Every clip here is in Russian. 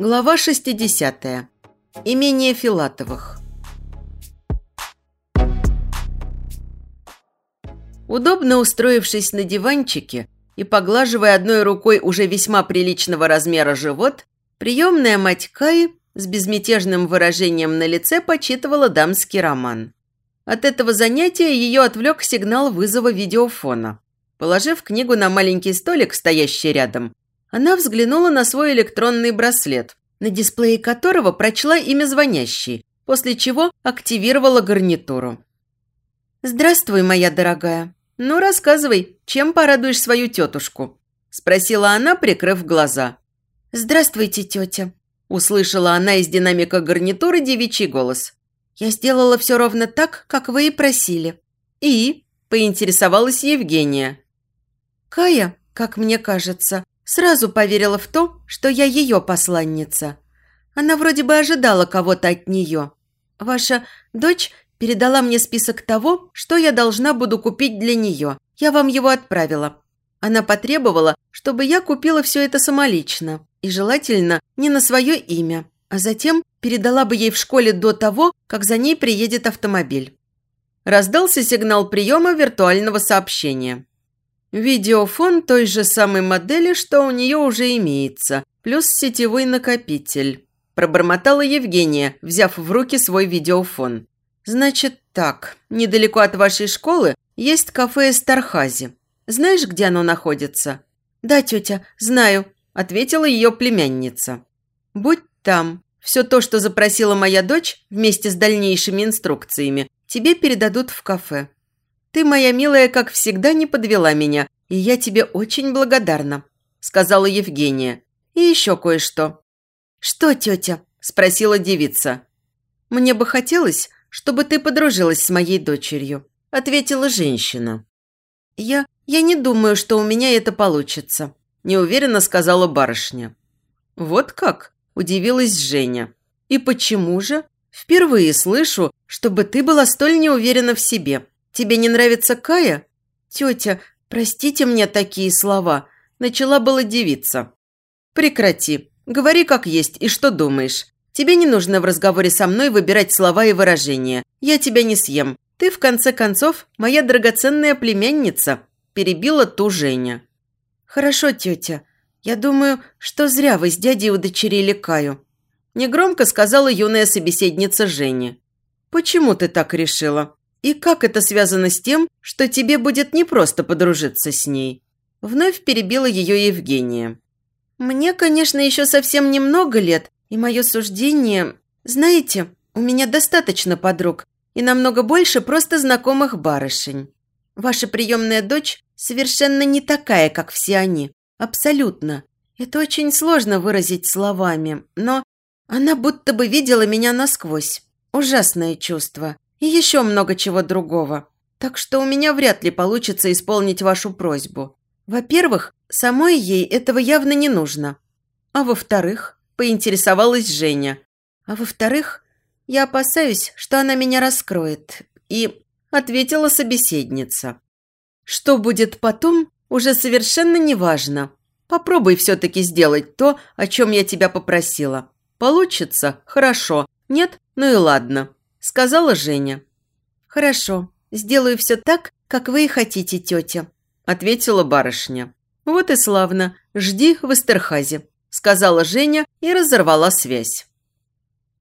Глава 60. Имение Филатовых. Удобно устроившись на диванчике и поглаживая одной рукой уже весьма приличного размера живот, приемная мать Каи с безмятежным выражением на лице почитывала дамский роман. От этого занятия ее отвлек сигнал вызова видеофона. Положив книгу на маленький столик, стоящий рядом, она взглянула на свой электронный браслет, на дисплее которого прочла имя звонящей, после чего активировала гарнитуру. «Здравствуй, моя дорогая. Ну, рассказывай, чем порадуешь свою тетушку?» – спросила она, прикрыв глаза. «Здравствуйте, тетя», – услышала она из динамика гарнитуры девичий голос. «Я сделала все ровно так, как вы и просили». «И?» – поинтересовалась Евгения. «Кая, как мне кажется, Сразу поверила в то, что я ее посланница. Она вроде бы ожидала кого-то от нее. Ваша дочь передала мне список того, что я должна буду купить для нее. Я вам его отправила. Она потребовала, чтобы я купила все это самолично. И желательно не на свое имя. А затем передала бы ей в школе до того, как за ней приедет автомобиль. Раздался сигнал приема виртуального сообщения. Видеофон той же самой модели, что у нее уже имеется, плюс сетевой накопитель. Пробормотала Евгения, взяв в руки свой видеофон. «Значит так, недалеко от вашей школы есть кафе Эстархази. Знаешь, где оно находится?» «Да, тетя, знаю», – ответила ее племянница. «Будь там. Все то, что запросила моя дочь, вместе с дальнейшими инструкциями, тебе передадут в кафе. Ты, моя милая, как всегда, не подвела меня, и я тебе очень благодарна», – сказала Евгения. «И еще кое-что». «Что, тетя?» – спросила девица. «Мне бы хотелось, чтобы ты подружилась с моей дочерью», – ответила женщина. «Я... я не думаю, что у меня это получится», – неуверенно сказала барышня. «Вот как?» – удивилась Женя. «И почему же? Впервые слышу, чтобы ты была столь неуверена в себе. Тебе не нравится Кая?» «Тетя, простите мне такие слова», – начала была девица. «Прекрати. Говори как есть и что думаешь. Тебе не нужно в разговоре со мной выбирать слова и выражения. Я тебя не съем. Ты, в конце концов, моя драгоценная племянница», – перебила ту Женя. «Хорошо, тетя. Я думаю, что зря вы с дядей удочерили Каю», – негромко сказала юная собеседница Жени. «Почему ты так решила?» И как это связано с тем, что тебе будет непросто подружиться с ней?» Вновь перебила ее Евгения. «Мне, конечно, еще совсем немного лет, и мое суждение... Знаете, у меня достаточно подруг, и намного больше просто знакомых барышень. Ваша приемная дочь совершенно не такая, как все они. Абсолютно. Это очень сложно выразить словами, но она будто бы видела меня насквозь. Ужасное чувство и еще много чего другого. Так что у меня вряд ли получится исполнить вашу просьбу. Во-первых, самой ей этого явно не нужно. А во-вторых, поинтересовалась Женя. А во-вторых, я опасаюсь, что она меня раскроет. И ответила собеседница. Что будет потом, уже совершенно не важно. Попробуй все-таки сделать то, о чем я тебя попросила. Получится? Хорошо. Нет? Ну и ладно сказала Женя. «Хорошо, сделаю все так, как вы и хотите, тетя», – ответила барышня. «Вот и славно. Жди в Эстерхазе», – сказала Женя и разорвала связь.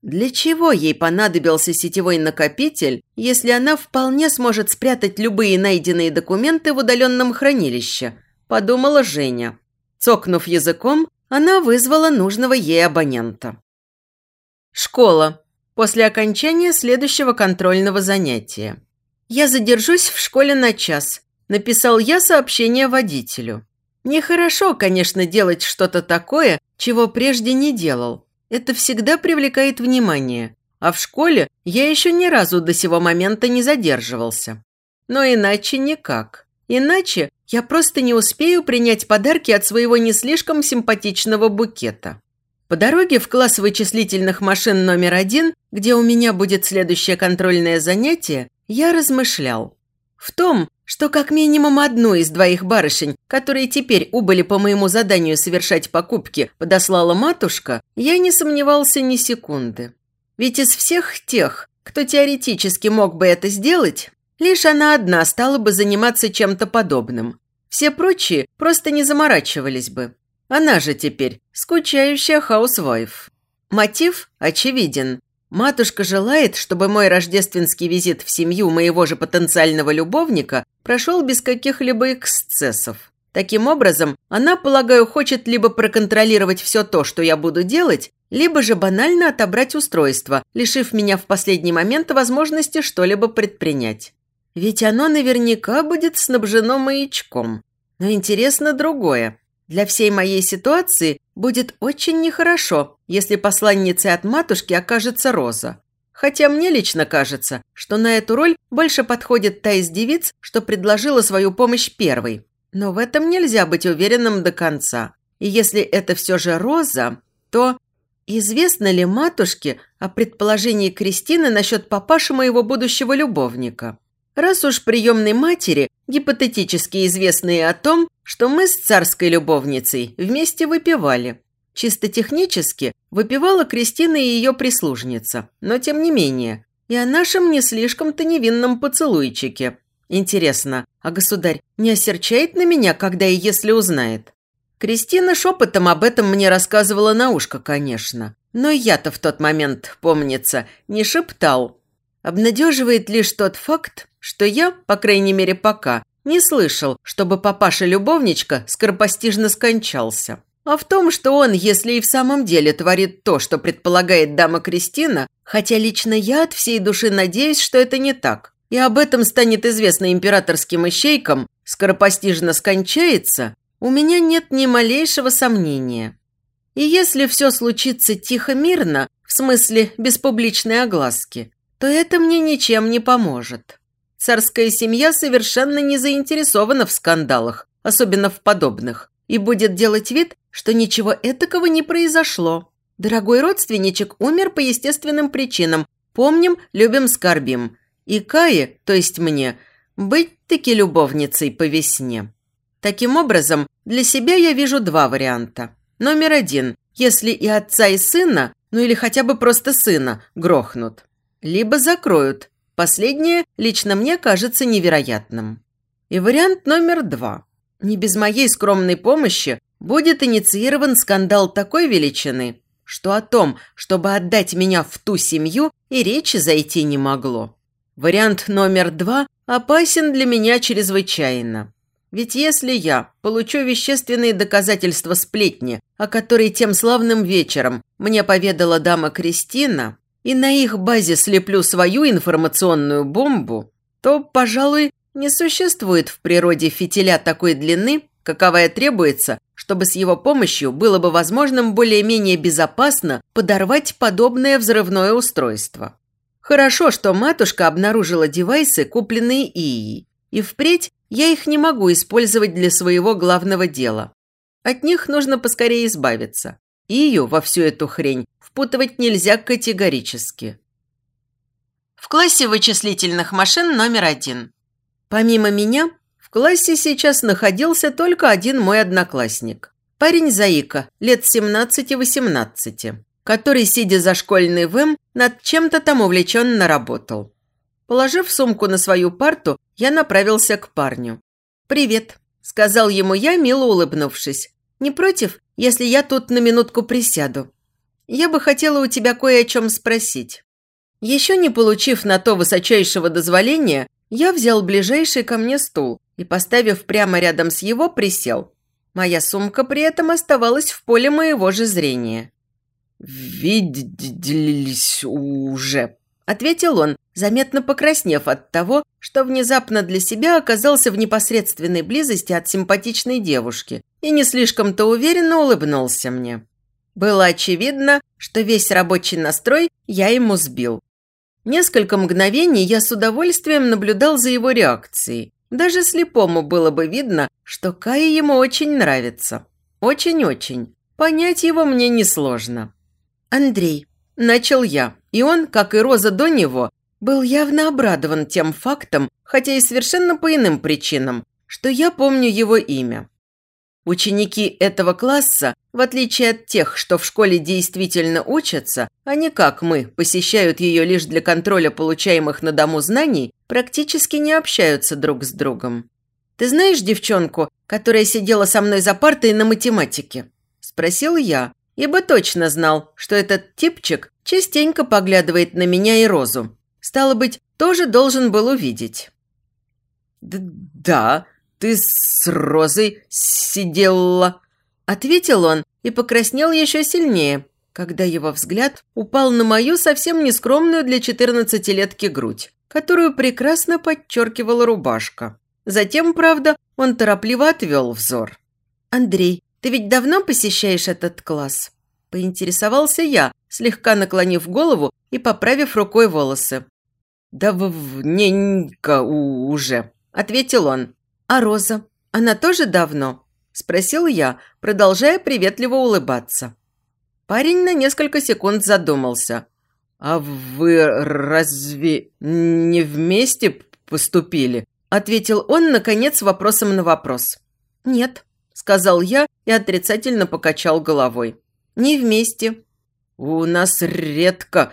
Для чего ей понадобился сетевой накопитель, если она вполне сможет спрятать любые найденные документы в удаленном хранилище? Подумала Женя. Цокнув языком, она вызвала нужного ей абонента. Школа после окончания следующего контрольного занятия. «Я задержусь в школе на час», – написал я сообщение водителю. Нехорошо, конечно, делать что-то такое, чего прежде не делал. Это всегда привлекает внимание. А в школе я еще ни разу до сего момента не задерживался. Но иначе никак. Иначе я просто не успею принять подарки от своего не слишком симпатичного букета. По дороге в класс вычислительных машин номер один, где у меня будет следующее контрольное занятие, я размышлял. В том, что как минимум одну из двоих барышень, которые теперь убыли по моему заданию совершать покупки, подослала матушка, я не сомневался ни секунды. Ведь из всех тех, кто теоретически мог бы это сделать, лишь она одна стала бы заниматься чем-то подобным. Все прочие просто не заморачивались бы. Она же теперь скучающая housewife. Мотив очевиден. Матушка желает, чтобы мой рождественский визит в семью моего же потенциального любовника прошел без каких-либо эксцессов. Таким образом, она, полагаю, хочет либо проконтролировать все то, что я буду делать, либо же банально отобрать устройство, лишив меня в последний момент возможности что-либо предпринять. Ведь оно наверняка будет снабжено маячком. Но интересно другое. Для всей моей ситуации будет очень нехорошо, если посланницей от матушки окажется Роза. Хотя мне лично кажется, что на эту роль больше подходит та из девиц, что предложила свою помощь первой. Но в этом нельзя быть уверенным до конца. И если это все же Роза, то известно ли матушке о предположении Кристины насчет папаши моего будущего любовника? Раз уж приемной матери гипотетически известные о том, что мы с царской любовницей вместе выпивали. Чисто технически выпивала Кристина и ее прислужница, но тем не менее, и о нашем не слишком-то невинном поцелуйчике. Интересно, а государь не осерчает на меня, когда и если узнает? Кристина шепотом об этом мне рассказывала на ушко, конечно. Но я-то в тот момент, помнится, не шептал. Обнадеживает лишь тот факт, что я, по крайней мере пока, не слышал, чтобы папаша-любовничка скоропостижно скончался. А в том, что он, если и в самом деле творит то, что предполагает дама Кристина, хотя лично я от всей души надеюсь, что это не так, и об этом станет известно императорским ищейкам, скоропостижно скончается, у меня нет ни малейшего сомнения. И если все случится тихо-мирно, в смысле без публичной огласки, то это мне ничем не поможет. Царская семья совершенно не заинтересована в скандалах, особенно в подобных, и будет делать вид, что ничего этакого не произошло. Дорогой родственничек умер по естественным причинам. Помним, любим, скорбим. И Кае, то есть мне, быть-таки любовницей по весне. Таким образом, для себя я вижу два варианта. Номер один. Если и отца, и сына, ну или хотя бы просто сына, грохнут. Либо закроют, Последнее лично мне кажется невероятным. И вариант номер два. Не без моей скромной помощи будет инициирован скандал такой величины, что о том, чтобы отдать меня в ту семью, и речи зайти не могло. Вариант номер два опасен для меня чрезвычайно. Ведь если я получу вещественные доказательства сплетни, о которой тем славным вечером мне поведала дама Кристина, и на их базе слеплю свою информационную бомбу, то, пожалуй, не существует в природе фитиля такой длины, каковая требуется, чтобы с его помощью было бы возможным более-менее безопасно подорвать подобное взрывное устройство. Хорошо, что матушка обнаружила девайсы, купленные Ией, и впредь я их не могу использовать для своего главного дела. От них нужно поскорее избавиться. Ию во всю эту хрень впутывать нельзя категорически. В классе вычислительных машин номер один. Помимо меня, в классе сейчас находился только один мой одноклассник. Парень Заика, лет 17-18, который, сидя за школьный ВМ, над чем-то там увлеченно работал. Положив сумку на свою парту, я направился к парню. «Привет», – сказал ему я, мило улыбнувшись. «Не против, если я тут на минутку присяду? Я бы хотела у тебя кое о чем спросить». Еще не получив на то высочайшего дозволения, я взял ближайший ко мне стул и, поставив прямо рядом с его, присел. Моя сумка при этом оставалась в поле моего же зрения. «Виделись уже», – ответил он, заметно покраснев от того, что внезапно для себя оказался в непосредственной близости от симпатичной девушки и не слишком-то уверенно улыбнулся мне. Было очевидно, что весь рабочий настрой я ему сбил. Несколько мгновений я с удовольствием наблюдал за его реакцией. Даже слепому было бы видно, что Кае ему очень нравится. Очень-очень. понять его мне несложно. «Андрей», – начал я, и он, как и Роза до него, был явно обрадован тем фактом, хотя и совершенно по иным причинам, что я помню его имя. Ученики этого класса, в отличие от тех, что в школе действительно учатся, а не как мы, посещают ее лишь для контроля получаемых на дому знаний, практически не общаются друг с другом. «Ты знаешь девчонку, которая сидела со мной за партой на математике?» – спросил я, ибо точно знал, что этот типчик частенько поглядывает на меня и Розу. Стало быть, тоже должен был увидеть. «Да, ты с Розой сидела», – ответил он и покраснел еще сильнее, когда его взгляд упал на мою совсем нескромную для четырнадцатилетки грудь, которую прекрасно подчеркивала рубашка. Затем, правда, он торопливо отвел взор. «Андрей, ты ведь давно посещаешь этот класс?» Поинтересовался я, слегка наклонив голову и поправив рукой волосы. «Да вненько уже», – ответил он. «А Роза? Она тоже давно?» – спросил я, продолжая приветливо улыбаться. Парень на несколько секунд задумался. «А вы разве не вместе поступили?» – ответил он, наконец, вопросом на вопрос. «Нет», – сказал я и отрицательно покачал головой. «Не вместе». «У нас редко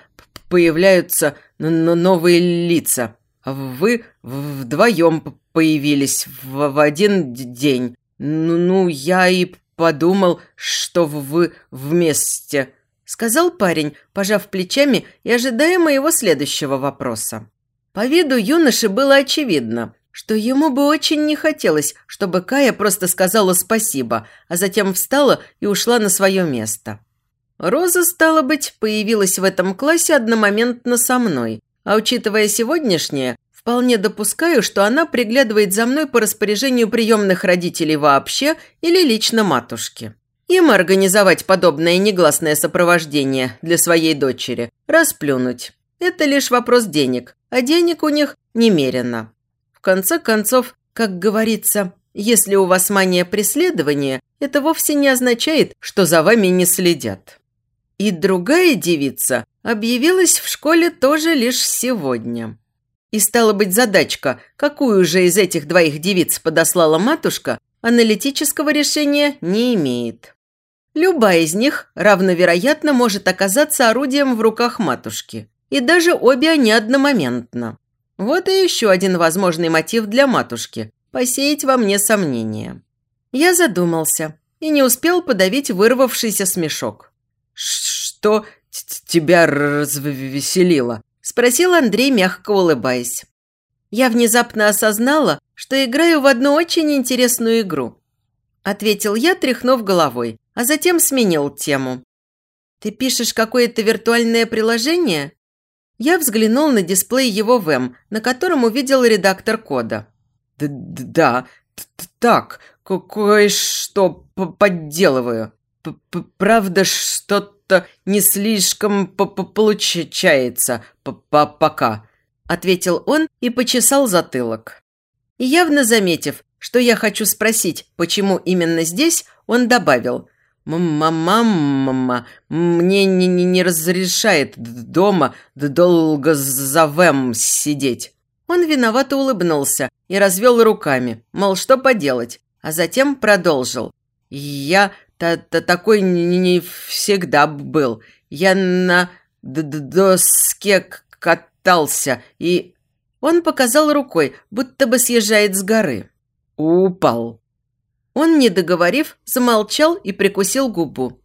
появляются новые лица. Вы вдвоем появились в, в один день. Ну, ну, я и подумал, что вы вместе», – сказал парень, пожав плечами и ожидая моего следующего вопроса. По виду юноши было очевидно, что ему бы очень не хотелось, чтобы Кая просто сказала спасибо, а затем встала и ушла на свое место. Роза, стало быть, появилась в этом классе одномоментно со мной, а учитывая сегодняшнее, вполне допускаю, что она приглядывает за мной по распоряжению приемных родителей вообще или лично матушки. Им организовать подобное негласное сопровождение для своей дочери, расплюнуть. Это лишь вопрос денег, а денег у них немерено конце концов, как говорится, если у вас мания преследования, это вовсе не означает, что за вами не следят. И другая девица объявилась в школе тоже лишь сегодня. И стала быть задачка, какую же из этих двоих девиц подослала матушка, аналитического решения не имеет. Любая из них равновероятно может оказаться орудием в руках матушки. И даже обе они одномоментно. Вот и еще один возможный мотив для матушки – посеять во мне сомнения. Я задумался и не успел подавить вырвавшийся смешок. «Что тебя развеселило?» – спросил Андрей, мягко улыбаясь. Я внезапно осознала, что играю в одну очень интересную игру. Ответил я, тряхнув головой, а затем сменил тему. «Ты пишешь какое-то виртуальное приложение?» Я взглянул на дисплей его ВЭМ, на котором увидел редактор кода. «Да, да так, кое-что подделываю. П -п Правда, что-то не слишком получается пока», – ответил он и почесал затылок. Явно заметив, что я хочу спросить, почему именно здесь, он добавил – «Мама, мне не, не, не разрешает дома долго за вэм сидеть». Он виновато улыбнулся и развел руками, мол, что поделать, а затем продолжил. «Я та -та такой не, не всегда был. Я на доске катался и...» Он показал рукой, будто бы съезжает с горы. «Упал». Он, не договорив, замолчал и прикусил губу.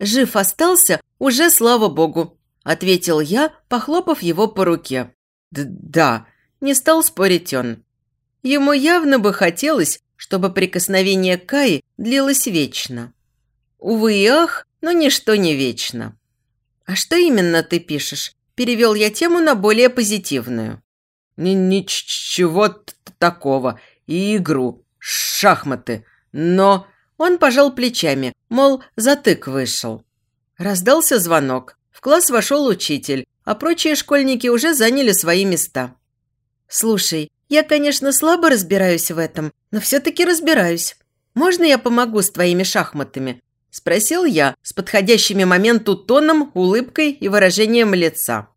«Жив остался, уже слава богу», – ответил я, похлопав его по руке. Д «Да», – не стал спорить он. Ему явно бы хотелось, чтобы прикосновение Каи длилось вечно. Увы и ах, но ничто не вечно. «А что именно ты пишешь?» – перевел я тему на более позитивную. «Ничего такого. И игру. Шахматы. Но он пожал плечами, мол, затык вышел. Раздался звонок. В класс вошел учитель, а прочие школьники уже заняли свои места. «Слушай, я, конечно, слабо разбираюсь в этом, но все-таки разбираюсь. Можно я помогу с твоими шахматами?» – спросил я с подходящими моменту тоном, улыбкой и выражением лица.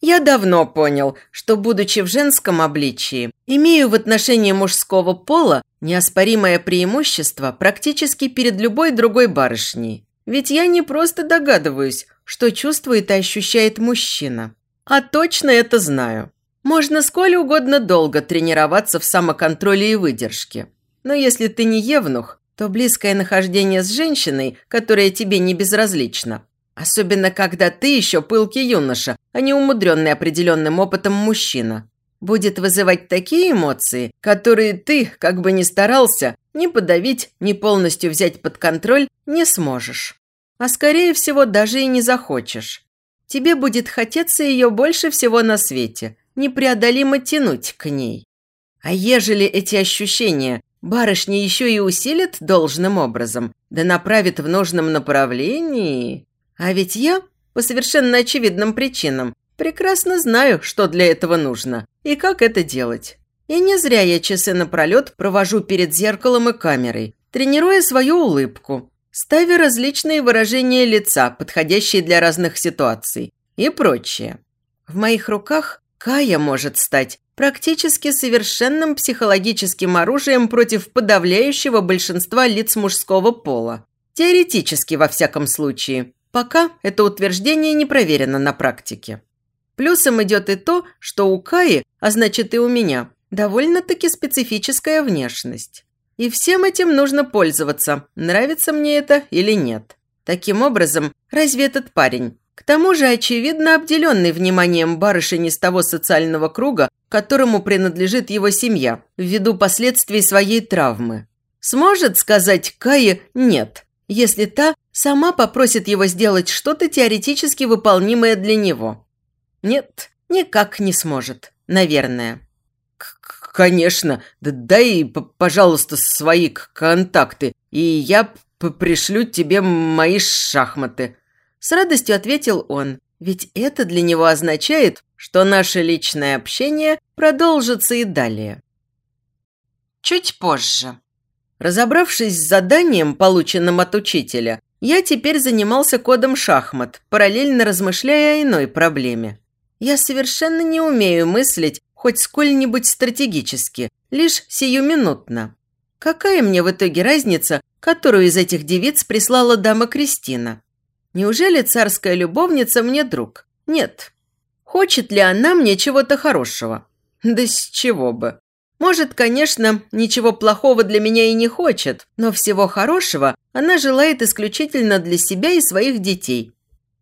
Я давно понял, что, будучи в женском обличии, имею в отношении мужского пола неоспоримое преимущество практически перед любой другой барышней. Ведь я не просто догадываюсь, что чувствует и ощущает мужчина, а точно это знаю. Можно сколь угодно долго тренироваться в самоконтроле и выдержке. Но если ты не евнух, то близкое нахождение с женщиной, которая тебе не безразлична, Особенно, когда ты еще пылкий юноша, а не умудренный определенным опытом мужчина. Будет вызывать такие эмоции, которые ты, как бы ни старался, ни подавить, ни полностью взять под контроль не сможешь. А скорее всего, даже и не захочешь. Тебе будет хотеться ее больше всего на свете, непреодолимо тянуть к ней. А ежели эти ощущения барышни еще и усилит должным образом, да направит в нужном направлении... А ведь я, по совершенно очевидным причинам, прекрасно знаю, что для этого нужно и как это делать. И не зря я часы напролет провожу перед зеркалом и камерой, тренируя свою улыбку, ставя различные выражения лица, подходящие для разных ситуаций и прочее. В моих руках Кая может стать практически совершенным психологическим оружием против подавляющего большинства лиц мужского пола. Теоретически, во всяком случае. Пока это утверждение не проверено на практике. Плюсом идет и то, что у Каи, а значит и у меня, довольно-таки специфическая внешность. И всем этим нужно пользоваться, нравится мне это или нет. Таким образом, разве этот парень, к тому же очевидно обделенный вниманием барышень из того социального круга, которому принадлежит его семья, ввиду последствий своей травмы, сможет сказать Кае «нет», если та сама попросит его сделать что-то теоретически выполнимое для него. Нет, никак не сможет, наверное. «Конечно, да дай, пожалуйста, свои контакты, и я пришлю тебе мои шахматы», с радостью ответил он, ведь это для него означает, что наше личное общение продолжится и далее. Чуть позже. Разобравшись с заданием, полученным от учителя, я теперь занимался кодом шахмат, параллельно размышляя о иной проблеме. Я совершенно не умею мыслить хоть сколь-нибудь стратегически, лишь сиюминутно. Какая мне в итоге разница, которую из этих девиц прислала дама Кристина? Неужели царская любовница мне друг? Нет. Хочет ли она мне чего-то хорошего? Да с чего бы? Может, конечно, ничего плохого для меня и не хочет, но всего хорошего она желает исключительно для себя и своих детей.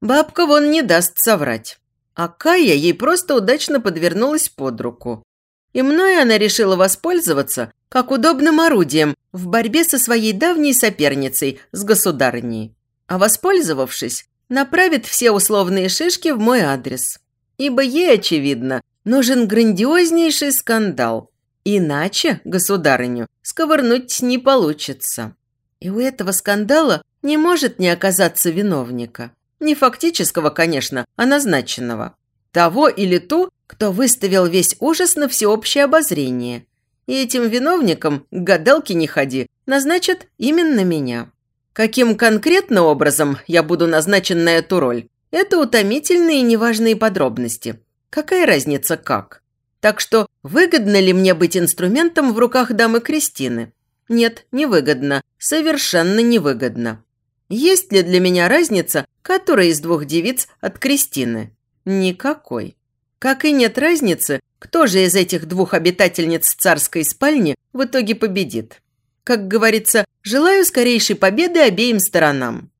Бабка вон не даст соврать. А Кая ей просто удачно подвернулась под руку. И мной она решила воспользоваться как удобным орудием в борьбе со своей давней соперницей, с государыней. А воспользовавшись, направит все условные шишки в мой адрес. Ибо ей, очевидно, нужен грандиознейший скандал – Иначе государыню сковырнуть не получится. И у этого скандала не может не оказаться виновника. Не фактического, конечно, а назначенного. Того или ту, кто выставил весь ужас на всеобщее обозрение. И этим виновником, к гадалке не ходи, назначат именно меня. Каким конкретно образом я буду назначен на эту роль, это утомительные и неважные подробности. Какая разница как? Так что выгодно ли мне быть инструментом в руках дамы Кристины? Нет, невыгодно. Совершенно невыгодно. Есть ли для меня разница, которая из двух девиц от Кристины? Никакой. Как и нет разницы, кто же из этих двух обитательниц царской спальни в итоге победит. Как говорится, желаю скорейшей победы обеим сторонам.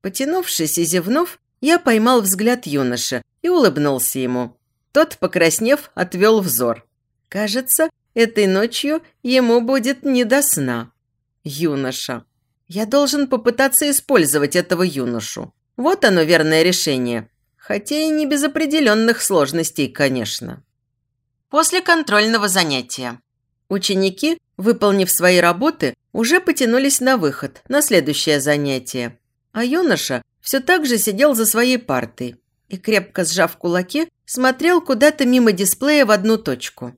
Потянувшись и зевнув, я поймал взгляд юноши и улыбнулся ему. Тот, покраснев, отвел взор. Кажется, этой ночью ему будет не до сна. Юноша. Я должен попытаться использовать этого юношу. Вот оно верное решение. Хотя и не без определенных сложностей, конечно. После контрольного занятия. Ученики, выполнив свои работы, уже потянулись на выход, на следующее занятие. А юноша все так же сидел за своей партой и, крепко сжав кулаки, смотрел куда-то мимо дисплея в одну точку.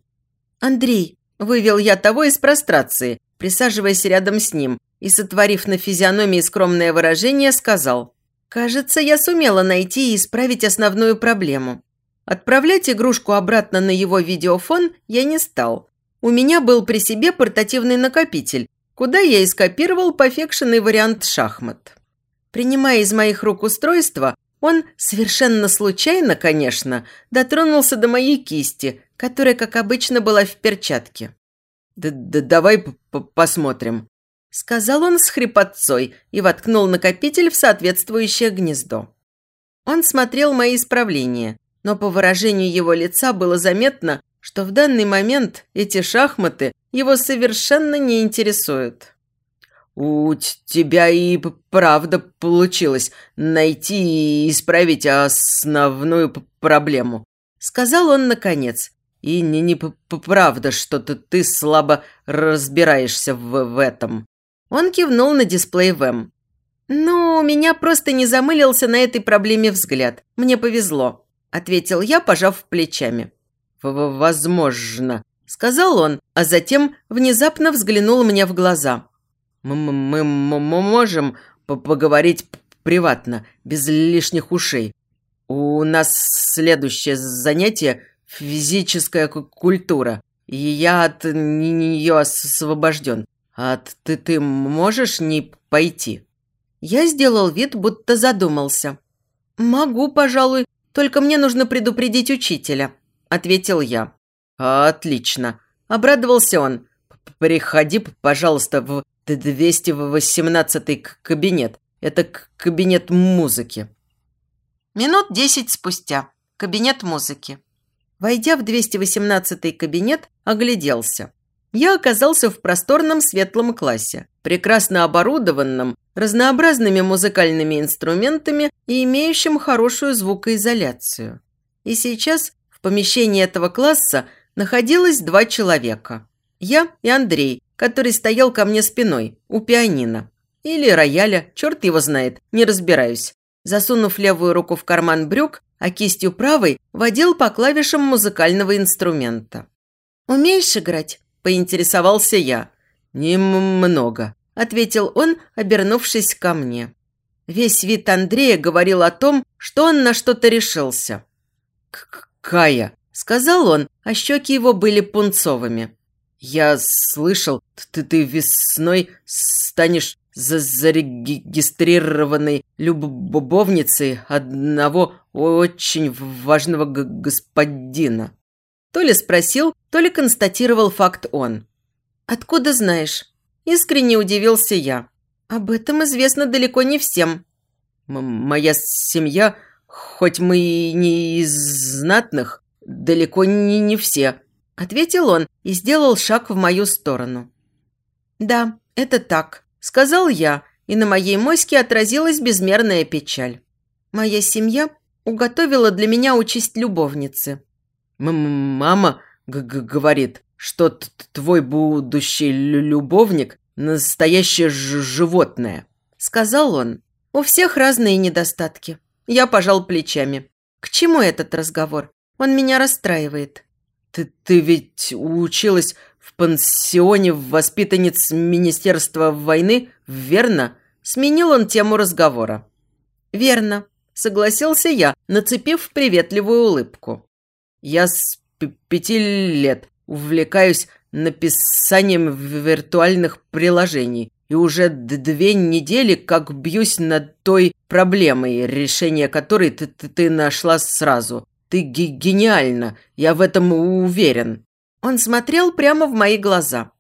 «Андрей», – вывел я того из прострации, присаживаясь рядом с ним и, сотворив на физиономии скромное выражение, сказал «Кажется, я сумела найти и исправить основную проблему. Отправлять игрушку обратно на его видеофон я не стал. У меня был при себе портативный накопитель, куда я и скопировал пофекшенный вариант шахмат. Принимая из моих рук устройство, он, совершенно случайно, конечно, дотронулся до моей кисти, которая, как обычно, была в перчатке. «Да, да давай посмотрим», – сказал он с хрипотцой и воткнул накопитель в соответствующее гнездо. Он смотрел мои исправления, но по выражению его лица было заметно, что в данный момент эти шахматы его совершенно не интересуют. «У тебя и правда получилось найти и исправить основную проблему», – сказал он наконец. «И не, не правда, что ты, ты слабо разбираешься в, в этом». Он кивнул на дисплей ВЭМ. «Ну, у меня просто не замылился на этой проблеме взгляд. Мне повезло», – ответил я, пожав плечами. «Возможно», – сказал он, а затем внезапно взглянул мне в глаза. «Мы, можем поговорить приватно, без лишних ушей. У нас следующее занятие – физическая культура, и я от нее освобожден. А ты, ты можешь не пойти?» Я сделал вид, будто задумался. «Могу, пожалуй, только мне нужно предупредить учителя», – ответил я. «Отлично», – обрадовался он. «Приходи, пожалуйста, в 218 кабинет. Это кабинет музыки». Минут десять спустя. Кабинет музыки. Войдя в 218 кабинет, огляделся. Я оказался в просторном светлом классе, прекрасно оборудованном, разнообразными музыкальными инструментами и имеющим хорошую звукоизоляцию. И сейчас в помещении этого класса находилось два человека. Я и Андрей, который стоял ко мне спиной, у пианино. Или рояля, черт его знает, не разбираюсь. Засунув левую руку в карман брюк, а кистью правой водил по клавишам музыкального инструмента. «Умеешь играть?» – поинтересовался я. «Немного», – ответил он, обернувшись ко мне. Весь вид Андрея говорил о том, что он на что-то решился. «Кая», – сказал он, а щеки его были пунцовыми. «Я слышал, ты, ты весной станешь за зарегистрированной любовницей одного очень важного господина». То ли спросил, то ли констатировал факт он. «Откуда знаешь?» Искренне удивился я. «Об этом известно далеко не всем». «Моя семья, хоть мы и не из знатных, далеко не, не все», – ответил он и сделал шаг в мою сторону. «Да, это так», – сказал я, и на моей моське отразилась безмерная печаль. Моя семья уготовила для меня участь любовницы. «Мама говорит, что твой будущий любовник – настоящее животное», – сказал он. «У всех разные недостатки». Я пожал плечами. «К чему этот разговор? Он меня расстраивает». Ты, ты ведь училась в пансионе воспитанниц Министерства войны, верно? Сменил он тему разговора. Верно, согласился я, нацепив приветливую улыбку. Я с пяти лет увлекаюсь написанием виртуальных приложений и уже две недели как бьюсь над той проблемой, решение которой ты, ты, ты нашла сразу. Ты гениальна, я в этом уверен». Он смотрел прямо в мои глаза.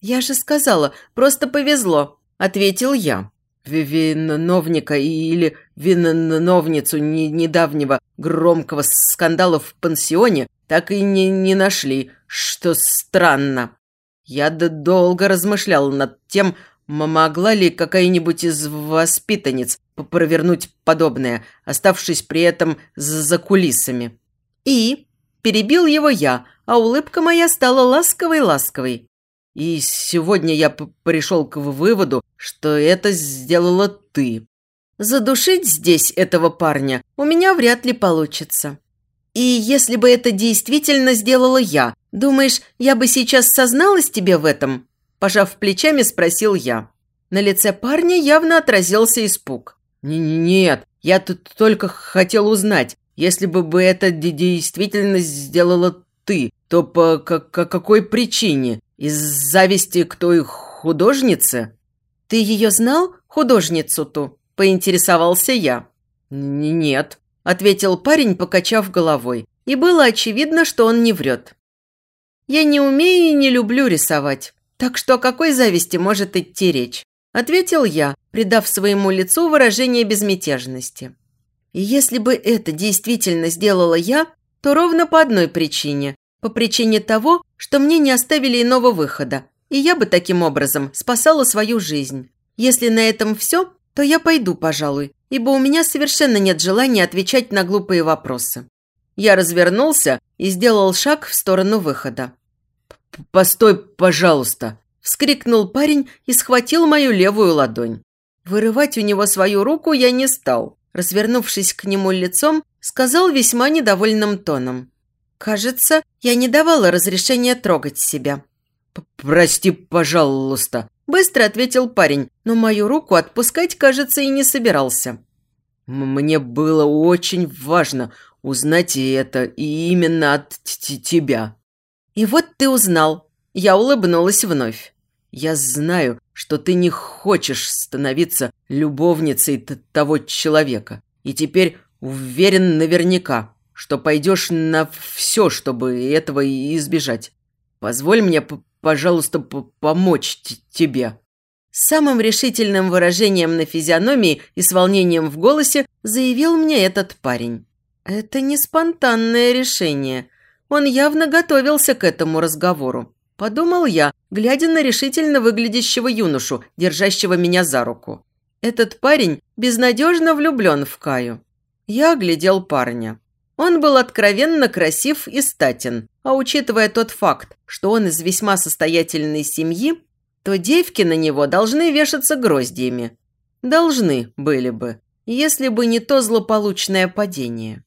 «Я же сказала, просто повезло», – ответил я. Виновника или виновницу недавнего громкого скандала в пансионе так и не, не нашли, что странно. Я долго размышлял над тем, могла ли какая-нибудь из воспитанниц провернуть подобное, оставшись при этом за кулисами. И перебил его я, а улыбка моя стала ласковой-ласковой. И сегодня я пришел к выводу, что это сделала ты. Задушить здесь этого парня у меня вряд ли получится. И если бы это действительно сделала я, думаешь, я бы сейчас созналась тебе в этом? Пожав плечами, спросил я. На лице парня явно отразился испуг. «Нет, я тут только хотел узнать, если бы бы это действительно сделала ты, то по какой причине? Из зависти к той художнице?» «Ты ее знал, художницу ту?» – поинтересовался я. «Нет», – ответил парень, покачав головой. И было очевидно, что он не врет. «Я не умею и не люблю рисовать, так что о какой зависти может идти речь?» – ответил я, придав своему лицу выражение безмятежности. И если бы это действительно сделала я, то ровно по одной причине. По причине того, что мне не оставили иного выхода, и я бы таким образом спасала свою жизнь. Если на этом все, то я пойду, пожалуй, ибо у меня совершенно нет желания отвечать на глупые вопросы. Я развернулся и сделал шаг в сторону выхода. «Постой, пожалуйста!» – вскрикнул парень и схватил мою левую ладонь. Вырывать у него свою руку я не стал. Развернувшись к нему лицом, сказал весьма недовольным тоном. «Кажется, я не давала разрешения трогать себя». «Прости, пожалуйста», – быстро ответил парень, но мою руку отпускать, кажется, и не собирался. «Мне было очень важно узнать это, и именно от тебя». «И вот ты узнал». Я улыбнулась вновь. «Я знаю, что ты не хочешь становиться любовницей того человека, и теперь уверен наверняка, что пойдешь на все, чтобы этого избежать. Позволь мне, пожалуйста, помочь тебе». Самым решительным выражением на физиономии и с волнением в голосе заявил мне этот парень. Это не спонтанное решение. Он явно готовился к этому разговору. Подумал я, глядя на решительно выглядящего юношу, держащего меня за руку. Этот парень безнадежно влюблен в Каю. Я оглядел парня. Он был откровенно красив и статен, а учитывая тот факт, что он из весьма состоятельной семьи, то девки на него должны вешаться гроздьями. Должны были бы, если бы не то злополучное падение.